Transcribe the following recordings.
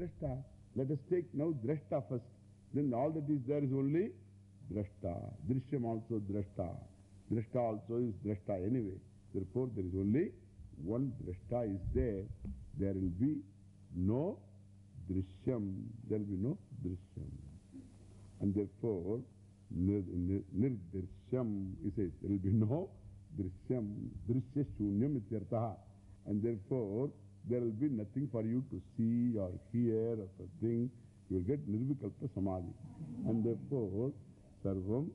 drashta. Let us take now drashta first. Then all that is there is only drashta. Drishyam also drashta. Drashta also is drashta anyway. Therefore, there is only one drashta is there. There will be no drishyam. There will be no drishyam. And therefore, nir, he says, there will be no drishyam. Drishya shunyam ityartaha. And therefore, there will be nothing for you to see or hear or something. You will get nirvikalpa samadhi. And therefore, sarvam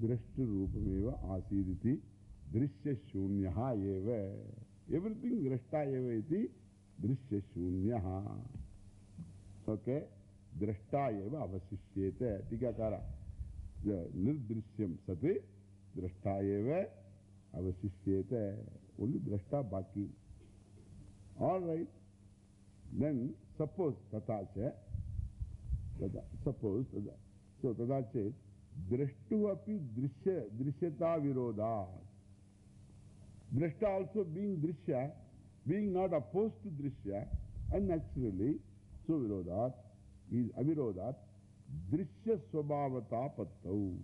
drashta rupameva asiditi drishya shunyaha eva. Everything drashta eva iti drishya shunyaha. Okay? Drashta eva avasishyete. Tikakara. Nirdrishyam sati drashta eva avasishyete. Only drashta baki. All right. Then suppose tatacha. Tata, suppose tada. So tatacha. Drashtu api drishya, drishyata viroda. Drashta also being drishya, being not opposed to drishya, and naturally, so virodat is avirodat, drishya swabhavata pattau.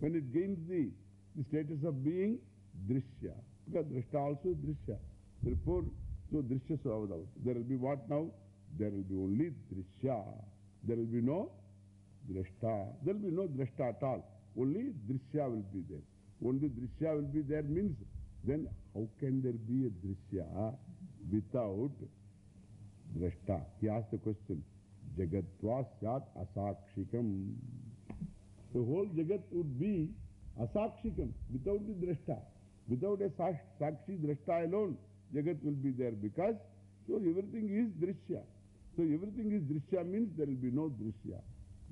When it gains the, the status of being drishya, because drashta also is drishya. Therefore, so drishya swabhavata. There will be what now? There will be only drishya. There will be no drashta. There will be no drashta at all. Only drishya will be there. Only drishya will be there means then how can there be a drishya without drashta? He asked the question. Jagatva syat asakshikam. The whole jagat would be asakshikam without the drashta. Without a sakshi drashta alone, jagat will be there because so everything is drishya. So everything is drishya means there will be no drishya.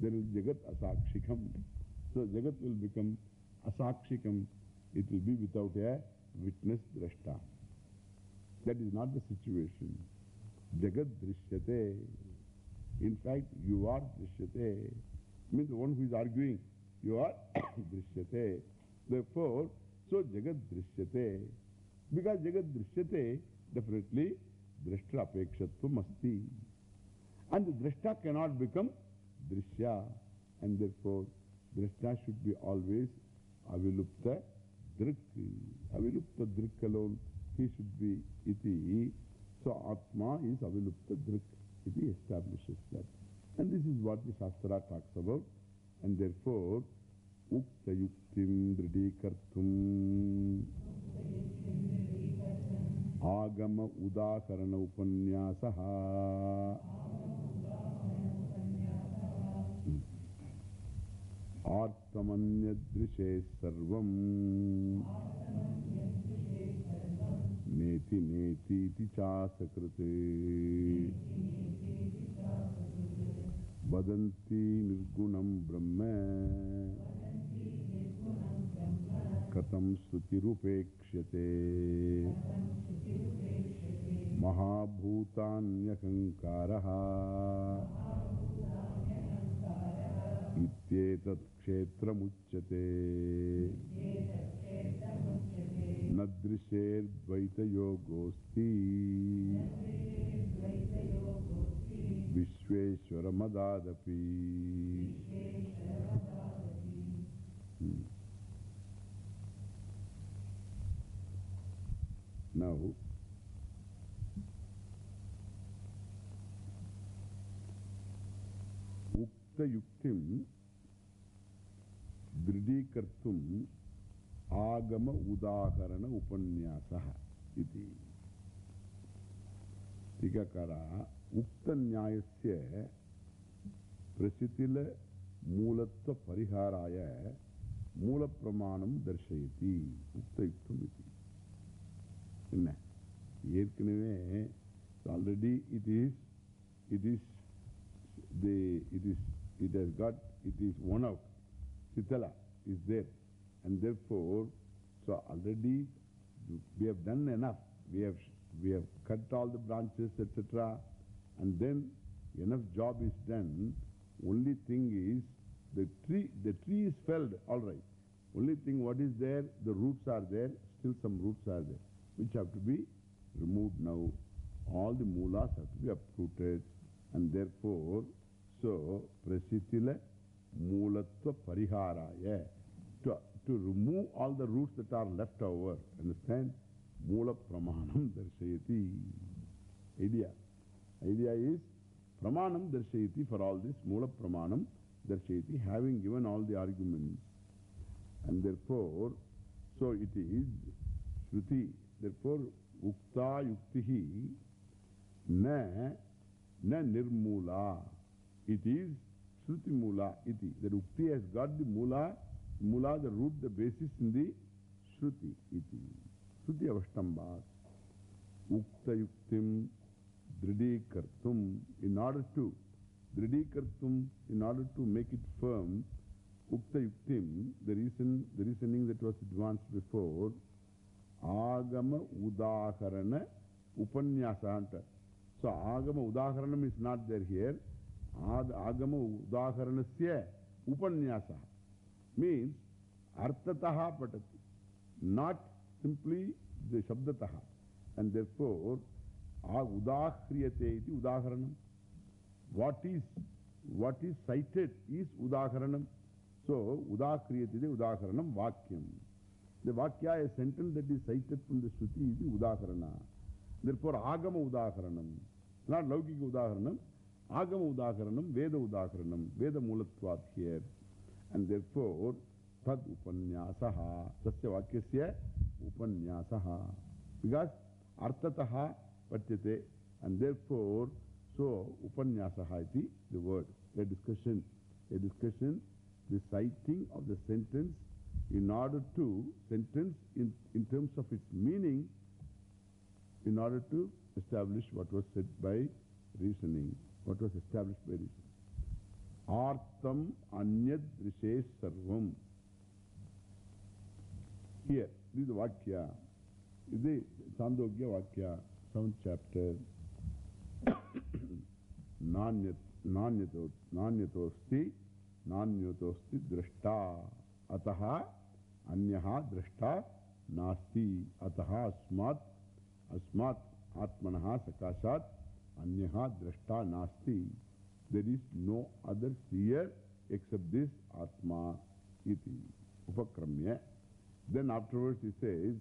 There is jagat asakshikam. So jagat will become asakshikam. It will be without a witness drashta. That is not the situation. Jagat drishyate. In fact, you are drishyate. Means the one who is arguing, you are drishyate. Therefore, so jagat drishyate. Because jagat drishyate, definitely drashta apekshatvam asti. And the drashta cannot become drishya. And therefore, drashta should be always avilupta drik. Avilupta drik alone, he should be iti. So Atma is avilupta drik. Iti establishes that. And this is what the Shastra talks about. And therefore, ukta yuktim dridikartum iti chasakriti Vadanti nirgunam brahma Ityetat kshetramuchyate Nadrisher dvaita yogosti Vishweshwara madadapi hmm. Now, Ukta yuktim Dridikartum Agama udaharana upanyasaha iti. Tikakara Ukta nyayasya Prasitila pariharaya Mula pramanam darshayati Ukta yuktam iti. என்ன ஏற்கனவே already it is it is the it is it has got it is one out Sitala is there and therefore so already we have done enough we have we have cut all the branches etc and then enough job is done only thing is the tree the tree is felled all right only thing what is there the roots are there still some roots are there which have to be removed now. All the moolas have to be uprooted. And therefore, so, prasitila moolatva pariharaya. To, to remove all the roots that are left over, understand? Moola pramanam darshayati. Idea. Idea is pramanam darshayati for all this. Moola pramanam darshayati, having given all the arguments. And therefore, so it is Shruti. Therefore, Ukta Yuktihi na, na nirmula. It is Shruti Mula iti. That Ukti has got the Mula, Mula, the root, the basis in the Shruti iti. Shruti avashtambat. Ukta Yuktim Dridhikartum. In order to Dridhikartum, in order to make it firm, Ukta Yuktim, the reason, the reasoning that was advanced before, Agama Udaharana Upanyasanta. So Agama Udaharanam is not there here. Agama Udaharanasya Upanyasa means Artataha Patati, not simply the Shabdataha. And therefore, Udahriyate iti Udaharanam. What is, what is cited is Udaharanam. So, Udakriyate Udaharanam Vakyam. The Vakya, a sentence that is cited from the Shruti is the Udaharana. Therefore, Agama Udaharanam. Not Laukika Udaharanam. Agama Udaharanam, Veda Udaharanam, Veda Mulatvat here. And therefore, Tad Upanyasaha. Tasya Vakyasya Upanyasaha. Because Artataha Patyate. And therefore, so Upanyasaha iti the word. A discussion. A discussion. The citing of the sentence in order to, sentence in, in terms of its meaning, in order to establish what was said by reasoning, what was established by reasoning. Artam anyad. Here, this is the Vakya. This is the Chandogya Vakya, seventh chapter. Nanyatosti, Nanyatosti drashta. This Atma iti. Upakramya. Then afterwards he says,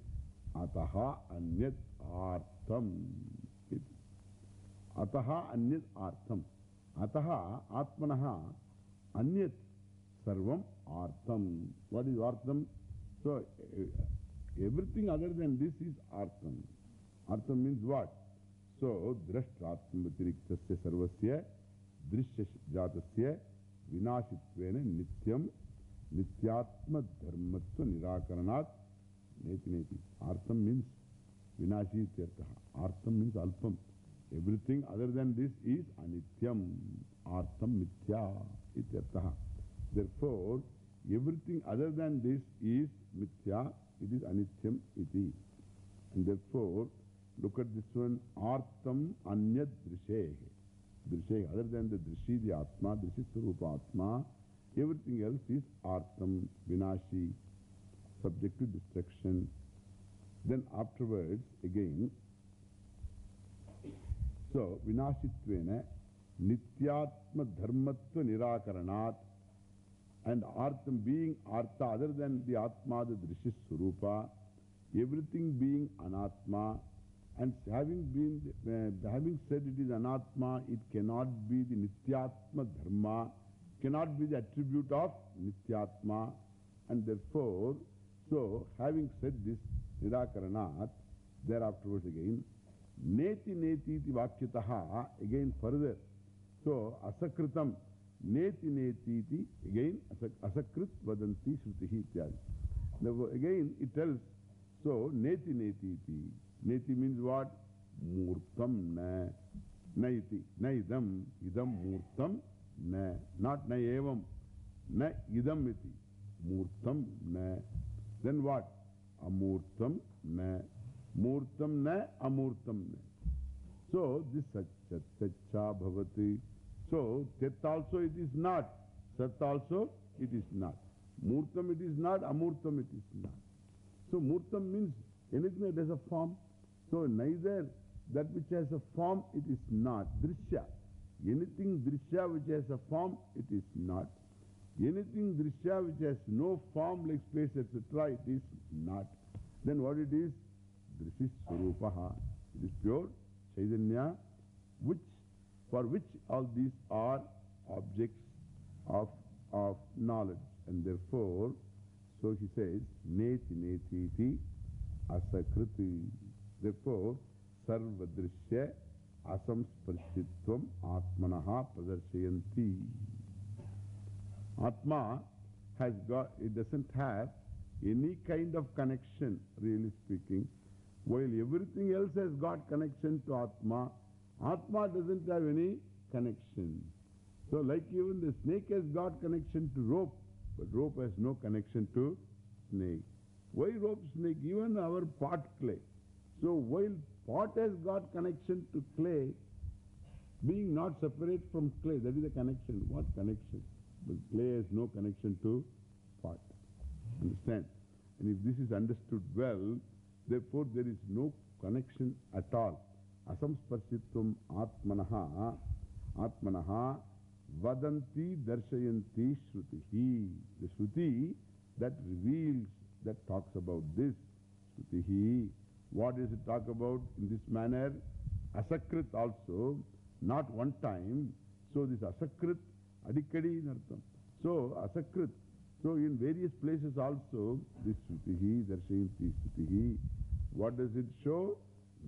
Ataha anyat artam iti. Ataha anyat artam. Ataha atmanaha anyat sarvam artam. What is artam? So, everything other than this is artam. Artam means what? So, drashtatma vatiriktasya sarvasya drishya jatasya vinashitvena nityam nityatma dharmatva nirakaranat neti neti. Artam means vinashi ityartaha. Artam means alpam. Everything other than this is anityam. Artam mithya ityartaha. Therefore, everything other than this is mithya. It is anityam iti. And therefore, look at this one. Artam anyad drishehe. Drishehe. Other than the drishi, the atma, drishi sarupa atma, everything else is artam, vinashi, subject to destruction. Then afterwards, again, so, vinashitvena nityatma dharmatva nirakaranat and artham being artha other than the atma, the drishis surupa, everything being anatma and having been, uh, having said it is anatma, it cannot be the nityatma dharma, cannot be the attribute of nityatma and therefore, so having said this nirakaranat, thereafterwards again, Neti neti vakyataha, again further. So, asakritam, what? Murtam na. Na iti. Na idam. Idam murtam na. Not na evam. Na idam iti. Murtam na. Then what? Amurtam na. Murtam na, amurtam na. So, this sat, satcha bhavati. So, tet also it is not. Sat also it is not. Murtam it is not, amurtam it is not. So, murtam means anything that has a form. So, neither that which has a form it is not. Drishya. Anything drishya which has a form, it is not. Anything drishya which has no form like space, etc., it is not. Then what it is? This is Surupaha. It is pure Chaitanya, which, for which all these are objects of, of knowledge. And therefore, so he says, Neti Neti Iti Asakriti. Therefore, Sarvadrishya Asamsparshitvam Atmanaha Pradarsayanti. Atma has got, it doesn't have any kind of connection, really speaking. While everything else has got connection to Atma, Atma doesn't have any connection. So, like even the snake has got connection to rope, but rope has no connection to snake. Why rope snake? Even our pot clay. So, while pot has got connection to clay, being not separate from clay, that is the connection. What connection? But clay has no connection to pot. Understand? And if this is understood well, therefore there is no connection at all. Asamsparsitvam atmanaha, atmanaha, vadanti darshayanti shrutihi. The shruti that reveals, that talks about this, shrutihi. What does it talk about in this manner? Asakrit also, not one time. So this asakrit, adikadi nartam. So asakrit, so in various places also, this Srutihi, Darshayanti Srutihi, what does it show?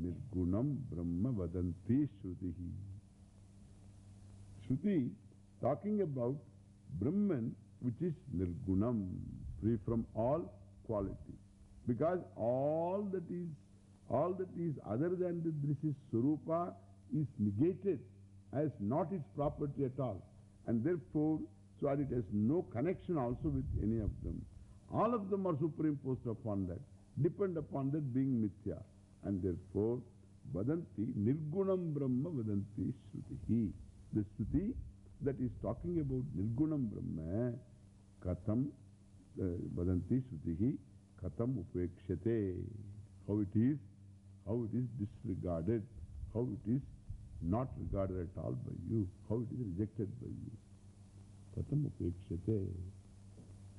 Nirgunam Brahma Vadanti talking about Brahman which is Nirgunam, free from all quality. Because all that is, all that is other than the Drishis Surupa is negated as not its property at all. And therefore, so that it has no connection also with any of them. All of them are superimposed upon that, depend upon that being mithya. And therefore, Vadanti, Nirgunam Brahma Vadanti Shrutihi. The Shruti that is talking about Nirgunam Brahma, Katam uh, Vadanti Shrutihi, Katam Upekshate. How it is, how it is disregarded, how it is not regarded at all by you, how it is rejected by you. Katam upekshate.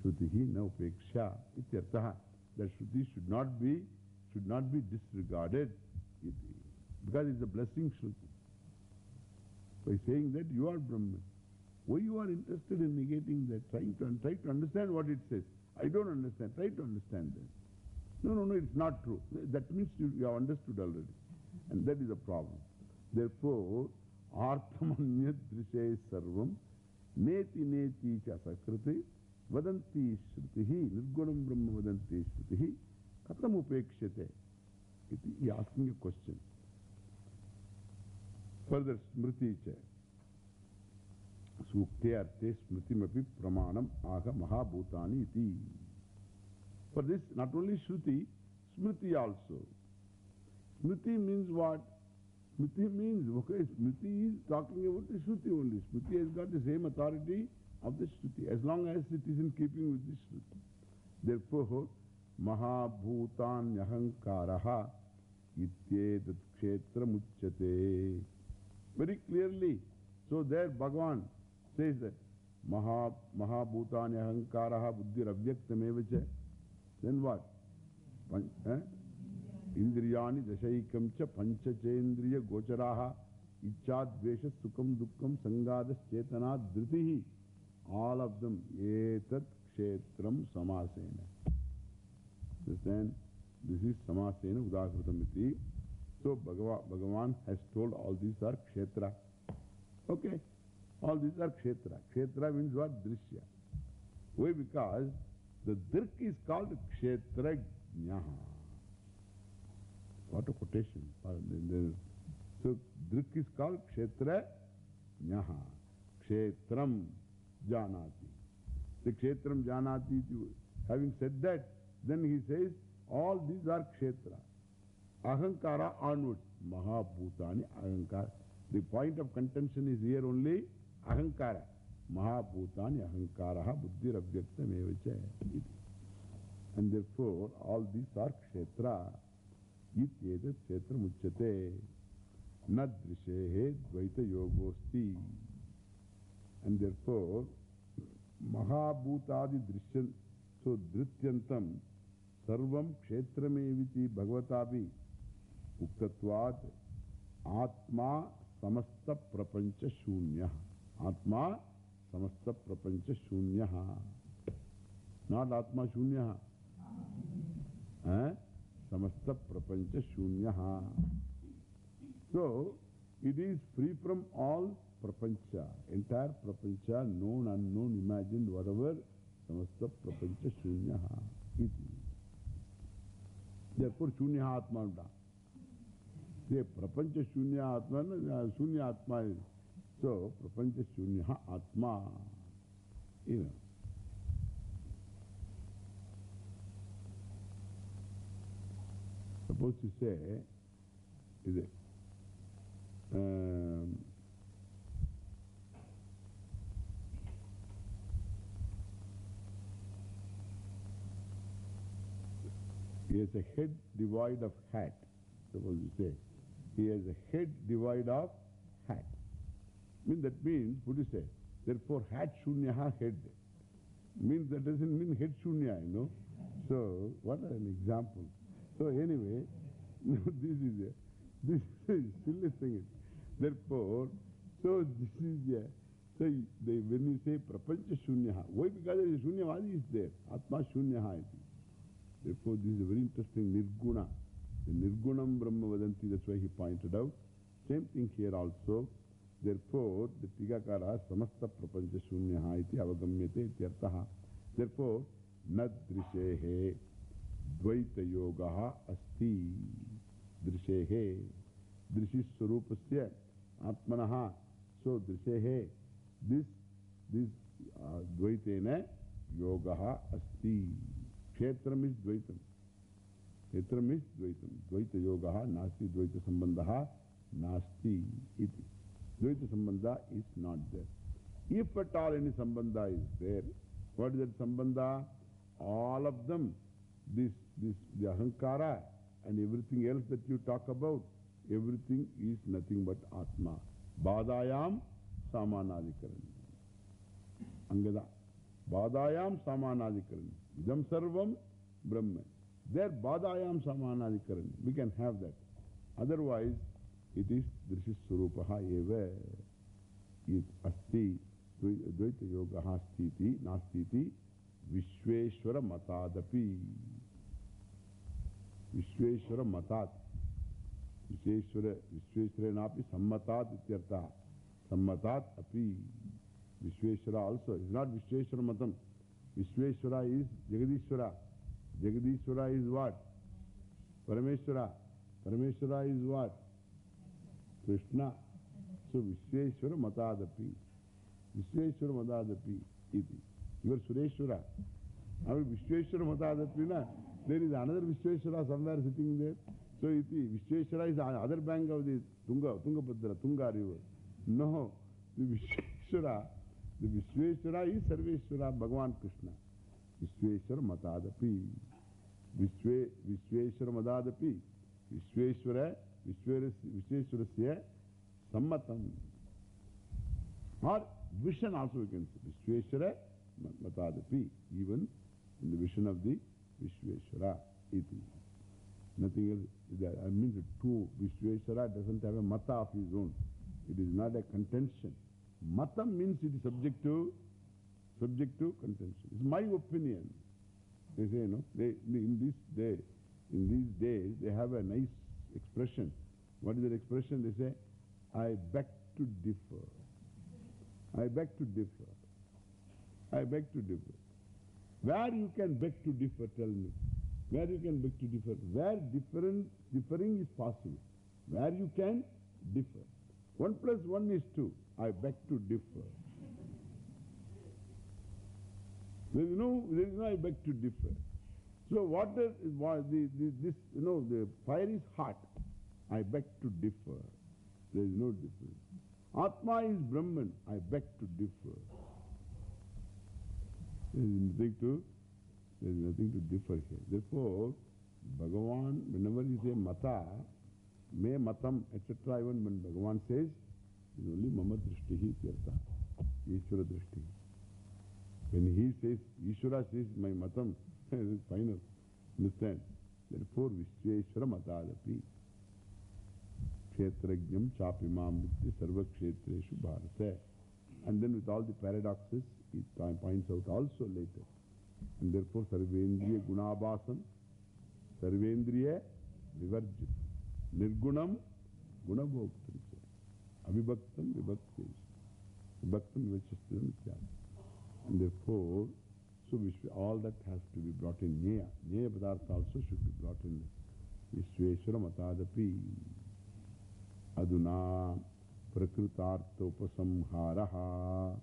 Shrutihi na upeksha. Ityartaha. That Shruti should not be, should not be disregarded. Because it's a blessing Shruti. By saying that you are Brahman. Why you are interested in negating that? Trying to, try to understand what it says. I don't understand. Try to understand that. No, no, no, it's not true. That means you, you have understood already. And that is a problem. Therefore, Arthamanyat Drishe Sarvam Neti Neti Chasakriti Vadanti Shrutihi Nirgunam Brahma Vadanti कथम उपेक्षते asking question further स्मृति सूक्ते अर्थे स्मृति प्रमाण आग महाभूतानी थी for this not Shruti Smriti also Smriti means what Smriti means okay Smriti is talking about the Shruti only Smriti has got the same authority of the Shruti as long as it is in keeping with the Shruti therefore Then what? Pan, eh? Indriyani dashaikam cha panchachendriya gocharaha ichad dvesha sukam dukkam sangadas chetana dhritihi. All of them etat kshetram samasena. Understand? This is samasena udakritam iti. So Bhagavan, Bhagavan has told all these are kshetra. Okay. All these are kshetra. Kshetra means what? Drishya. Why? Because the drik is called kshetra jnaha. What a quotation. So, drik is called kshetra jnaha. Kshetram janati. The kshetram janati, having said that, then he says, all these are kshetra. Ahankara onwards. Mahabhutani ahankara. The point of contention is here only ahankara. Mahabhutani ahankaraha buddhir avyaktam evacha. And therefore, all these are kshetra. Ityedat kshetra muchyate. Nadrishehe Dvaita Yogosti. And therefore, Mahabhutadi Drishyan, so Drityantam, Sarvam Kshetrameviti Bhagavatabi, Uktatvat, Atma Samasta Prapancha Shunya. Atma Samasta Prapancha Shunya. Not Atma Shunya. Eh? Samasta Prapancha Shunya. It is free from all prapancha, entire prapancha, known, unknown, imagined, whatever, samasta prapancha shunyaha iti. Therefore, shunyaha atma. See, prapancha shunya atma, is. So, prapancha shunyaha atma. You know. Suppose you say, is it? Um, he has a head devoid of hat. Suppose you say, he has a head devoid of hat. I mean, that means, what do you say? Therefore, hat shunyaha head. Means that doesn't mean head shunya, you know. So, what an example. So, anyway, this is a, this is silly thing. Therefore, so this is a, so they, when you say prapancha shunyaha, why? Because the shunyavadi is there. Atma shunyaha iti. Therefore, this is a very interesting nirguna. The nirgunam brahma vadanti, that's why he pointed out. Same thing here also. Therefore, the Tigakara samasta prapancha shunyaha iti avagamyate ityartaha. Therefore, nadrishehe dvaita yogaha asti. Drishehe. Drishis surupasya atmanaha. So, drishehe. This, this uh, dvaitena yogaha asti. Kshetram is dvaitam. Kshetram is dvaitam. Dvaita yogaha nasti dvaita sambandhaha nasti iti. Dvaita sambandha is not there. If at all any sambandha is there, what is that sambandha? All of them, this, this, the ahankara and everything else that you talk about, everything is nothing but Atma. Badayam samanadikaran. Angada. Badayam samanadikaran. Idam sarvam Brahma. There Badayam samanadikaran. We can have that. Otherwise, it is Drishis Surupaha eva. It asti. Dvaita yoga stiti, nastiti, Vishweshwara matadapi. Vishweshwara matat. Vishweshwara, Vishweshwara napi sammatat ityartha. Sammatat api. Vishweshwara also. It's not Vishweshwara matam. Vishweshwara is Jagadishwara. Jagadishwara is what? Parameshwara. Parameshwara is what? Krishna. So Vishweshwara matadapi. Vishweshwara matadapi. Iti. You are Sureshwara. Now Vishweshwara matadapi na. There is another Vishweshwara somewhere sitting there. So iti. Vishweshwara is the other bank of the Tunga, Tungabhadra, Tunga river. No. The Vishweshwara. The Vishweshwara is Sarveshwara, Bhagavan Krishna. Vishweshwara matadapi. Vishwe, Vishweshwara matadapi. Vishweshwara siya sammatam. Or vision also we can say. Vishweshwara matadapi. Even in the vision of the Vishweshwara. Iti. Nothing else. That, I mean, the two Vishweshwara doesn't have a mata of his own. It is not a contention. Mata means it is subject to, subject to contention. It's my opinion. They say, no, they, in this day, in these days, they have a nice expression. What is that expression? They say, I beg to differ. I beg to differ. I beg to differ. Where you can beg to differ, tell me. Where you can beg to differ. Where different, differing is possible. Where you can differ. One plus one is two. I beg to differ. There is no, there is no I beg to differ. So what does, what the, the, this, you know, the fire is hot. I beg to differ. There is no difference. Atma is Brahman. I beg to differ. There is nothing to, there is nothing to differ here. Therefore, Bhagavan, whenever you say mata, me matam, etc. Even when Bhagavan says, is only mama drishtihi tirtha, Ishvara drishti. When he says, Ishvara says, my matam, it is final. Understand? Therefore, Vishweshwara matadapi. Kshetrajnam chapimam vitti sarva kshetreshu bharata. And then with all the paradoxes, he points out also later. And therefore, Sarvendriya Gunabhasan, Sarvendriya Vivarjit, Nirgunam Gunabhoktricha, Avibhaktam Vibhaktesh, Vibhaktam Vivachastam Ityam. And therefore, so Vishwa, all that has to be brought in Nyaya. Nyaya Padartha also should be brought in Vishweshwara Matadapi. Aduna Prakritartha Upasamharaha.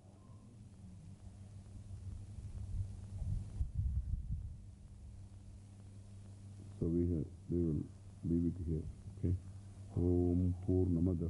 So we, have, we will leave it here. Okay. Om Purnamada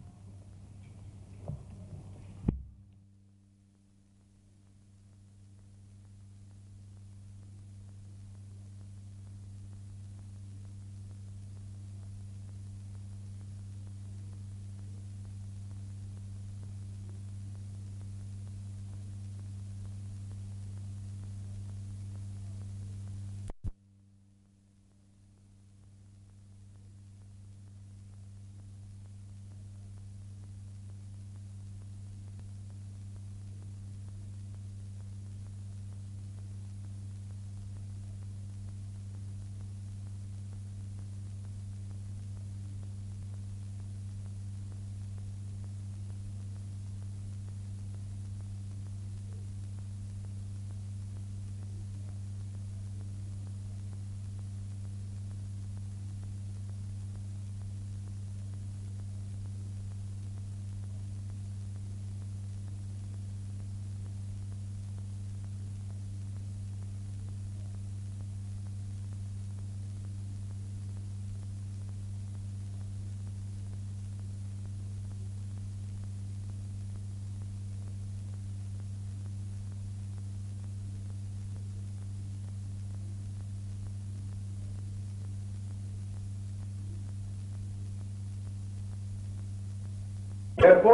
Shanti Therefore,